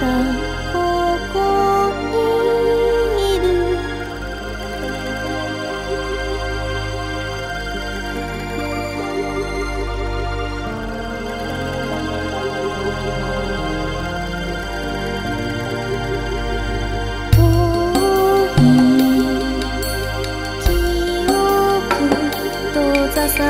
ここにいる」「遠い」「記憶と雑さ